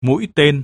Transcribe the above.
mũi tên.